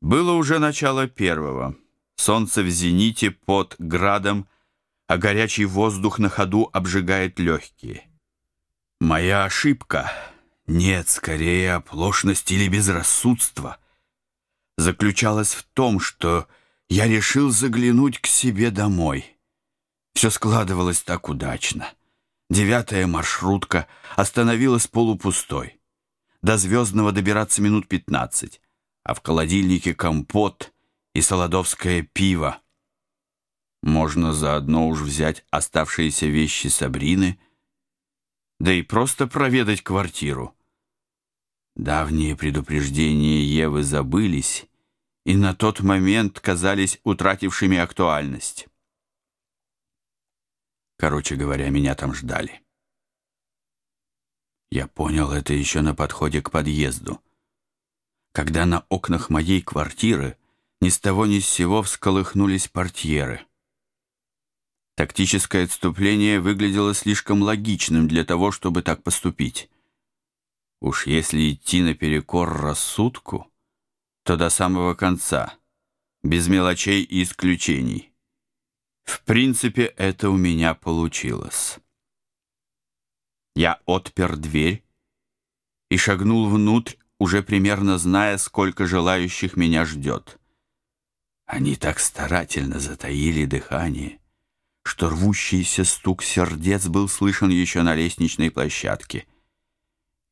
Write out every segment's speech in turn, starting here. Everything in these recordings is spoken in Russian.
Было уже начало первого. Солнце в зените под градом, а горячий воздух на ходу обжигает легкие. Моя ошибка, нет, скорее оплошность или безрассудство, заключалась в том, что я решил заглянуть к себе домой. Все складывалось так удачно. Девятая маршрутка остановилась полупустой. До Звездного добираться минут пятнадцать а в холодильнике компот и солодовское пиво. Можно заодно уж взять оставшиеся вещи Сабрины, да и просто проведать квартиру. Давние предупреждения Евы забылись и на тот момент казались утратившими актуальность. Короче говоря, меня там ждали. Я понял это еще на подходе к подъезду когда на окнах моей квартиры ни с того ни с сего всколыхнулись портьеры. Тактическое отступление выглядело слишком логичным для того, чтобы так поступить. Уж если идти наперекор рассудку, то до самого конца, без мелочей и исключений. В принципе, это у меня получилось. Я отпер дверь и шагнул внутрь, уже примерно зная, сколько желающих меня ждет. Они так старательно затаили дыхание, что рвущийся стук сердец был слышен еще на лестничной площадке.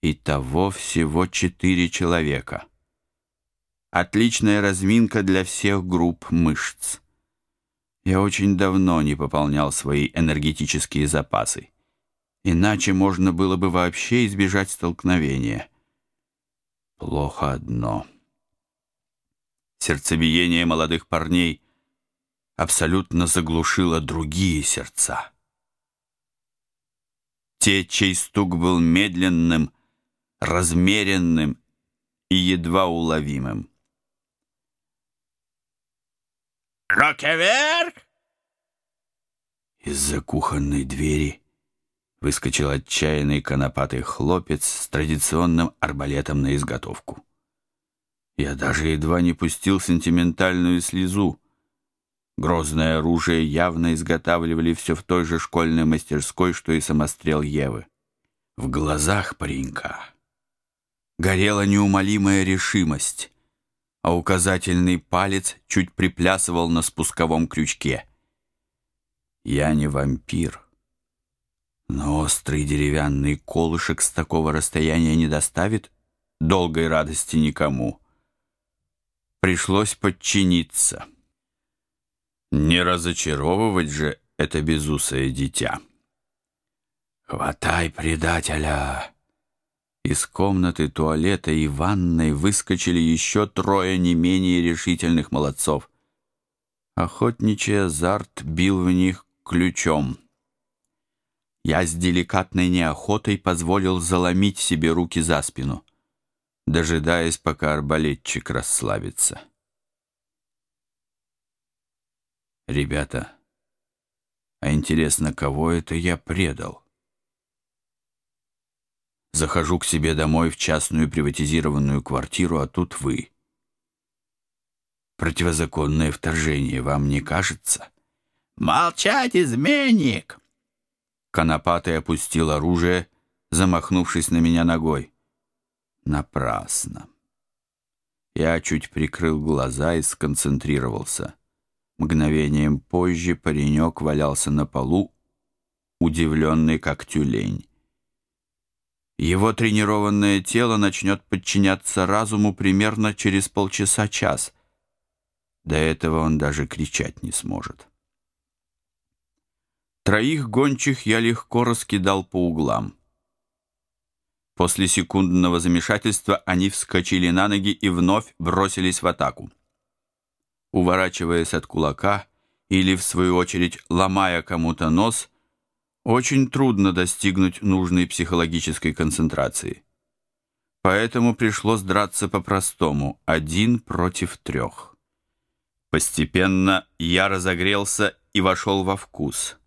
И того всего четыре человека. Отличная разминка для всех групп мышц. Я очень давно не пополнял свои энергетические запасы. Иначе можно было бы вообще избежать столкновения — Плохо одно. Сердцебиение молодых парней абсолютно заглушило другие сердца. Те, чей стук был медленным, размеренным и едва уловимым. «Руки вверх!» Из-за кухонной двери выскочил отчаянный конопатый хлопец с традиционным арбалетом на изготовку. Я даже едва не пустил сентиментальную слезу. Грозное оружие явно изготавливали все в той же школьной мастерской, что и самострел Евы. В глазах паренька горела неумолимая решимость, а указательный палец чуть приплясывал на спусковом крючке. Я не вампир. Но острый деревянный колышек с такого расстояния не доставит долгой радости никому. Пришлось подчиниться. Не разочаровывать же это безусое дитя. «Хватай предателя!» Из комнаты туалета и ванной выскочили еще трое не менее решительных молодцов. Охотничий азарт бил в них ключом. Я с деликатной неохотой позволил заломить себе руки за спину, дожидаясь, пока арбалетчик расслабится. Ребята, а интересно, кого это я предал? Захожу к себе домой в частную приватизированную квартиру, а тут вы. Противозаконное вторжение, вам не кажется? «Молчать, изменник!» Конопатый опустил оружие, замахнувшись на меня ногой. Напрасно. Я чуть прикрыл глаза и сконцентрировался. Мгновением позже паренек валялся на полу, удивленный как тюлень. Его тренированное тело начнет подчиняться разуму примерно через полчаса-час. До этого он даже кричать не сможет. Троих гончих я легко раскидал по углам. После секундного замешательства они вскочили на ноги и вновь бросились в атаку. Уворачиваясь от кулака или, в свою очередь, ломая кому-то нос, очень трудно достигнуть нужной психологической концентрации. Поэтому пришлось драться по-простому, один против трех. Постепенно я разогрелся и вошел во вкус.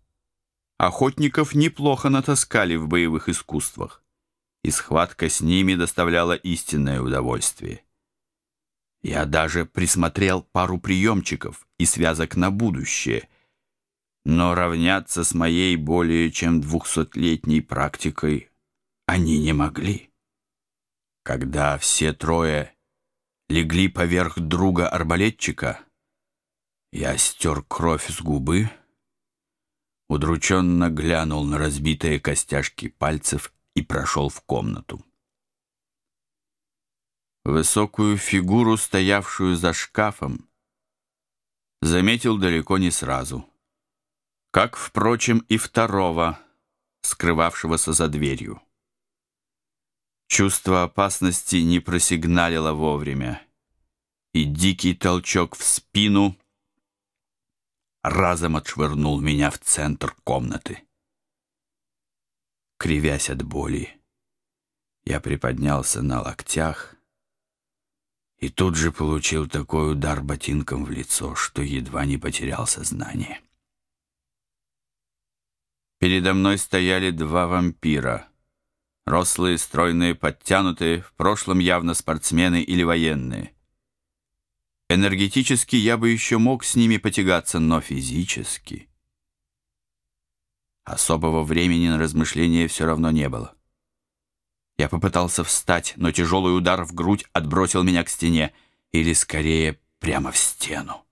Охотников неплохо натаскали в боевых искусствах, и схватка с ними доставляла истинное удовольствие. Я даже присмотрел пару приемчиков и связок на будущее, но равняться с моей более чем двухсотлетней практикой они не могли. Когда все трое легли поверх друга арбалетчика, я стер кровь с губы, удрученно глянул на разбитые костяшки пальцев и прошел в комнату. Высокую фигуру, стоявшую за шкафом, заметил далеко не сразу. Как, впрочем, и второго, скрывавшегося за дверью. Чувство опасности не просигналило вовремя, и дикий толчок в спину разом отшвырнул меня в центр комнаты. Кривясь от боли, я приподнялся на локтях и тут же получил такой удар ботинком в лицо, что едва не потерял сознание. Передо мной стояли два вампира. Рослые, стройные, подтянутые, в прошлом явно спортсмены или военные. Энергетически я бы еще мог с ними потягаться, но физически... Особого времени на размышления все равно не было. Я попытался встать, но тяжелый удар в грудь отбросил меня к стене, или, скорее, прямо в стену.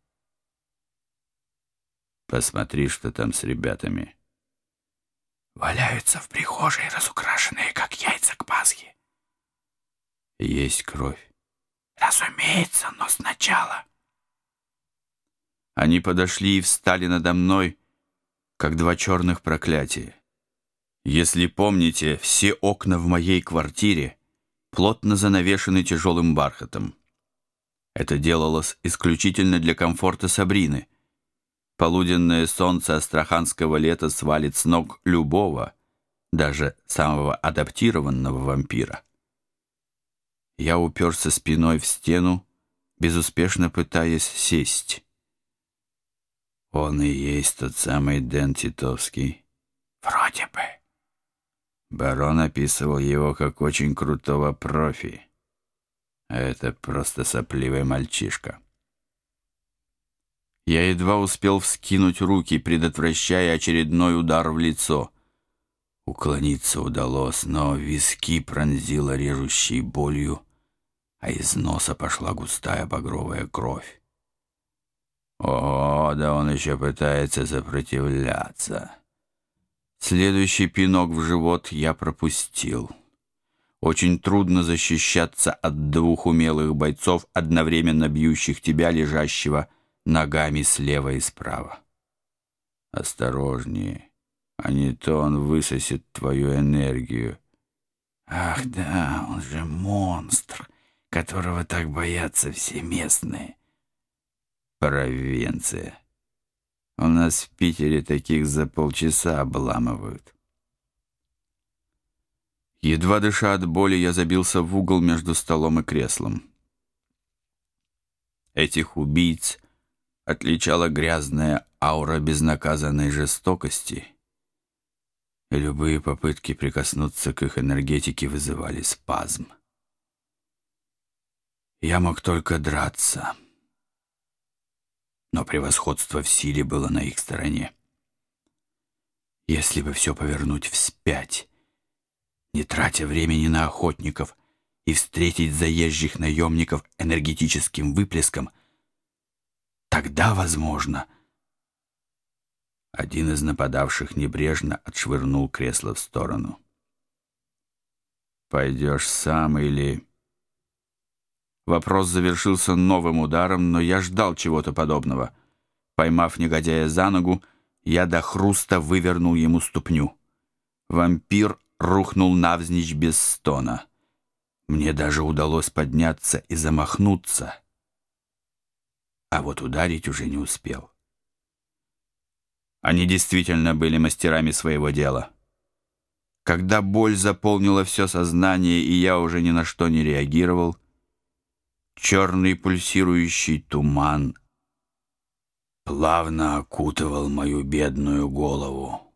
Посмотри, что там с ребятами. Валяются в прихожей, разукрашенные, как яйца к Пасхе. Есть кровь. Разумеется, но сначала. Они подошли и встали надо мной, как два черных проклятия. Если помните, все окна в моей квартире плотно занавешены тяжелым бархатом. Это делалось исключительно для комфорта Сабрины. Полуденное солнце астраханского лета свалит с ног любого, даже самого адаптированного вампира. Я уперся спиной в стену, безуспешно пытаясь сесть. Он и есть тот самый Дэн Титовский. Вроде бы. Барон описывал его как очень крутого профи. А это просто сопливый мальчишка. Я едва успел вскинуть руки, предотвращая очередной удар в лицо. Уклониться удалось, но виски пронзило режущей болью, а из носа пошла густая багровая кровь. О, да он еще пытается сопротивляться. Следующий пинок в живот я пропустил. Очень трудно защищаться от двух умелых бойцов, одновременно бьющих тебя, лежащего ногами слева и справа. Осторожнее, а не то он высосет твою энергию. Ах да, он же монстр, которого так боятся все местные. Провинция. У нас в Питере таких за полчаса обламывают. Едва дыша от боли, я забился в угол между столом и креслом. Этих убийц отличала грязная аура безнаказанной жестокости, любые попытки прикоснуться к их энергетике вызывали спазм. Я мог только драться но превосходство в силе было на их стороне. Если бы все повернуть вспять, не тратя времени на охотников и встретить заезжих наемников энергетическим выплеском, тогда, возможно, один из нападавших небрежно отшвырнул кресло в сторону. «Пойдешь сам или...» Вопрос завершился новым ударом, но я ждал чего-то подобного. Поймав негодяя за ногу, я до хруста вывернул ему ступню. Вампир рухнул навзничь без стона. Мне даже удалось подняться и замахнуться. А вот ударить уже не успел. Они действительно были мастерами своего дела. Когда боль заполнила все сознание, и я уже ни на что не реагировал, Черный пульсирующий туман плавно окутывал мою бедную голову.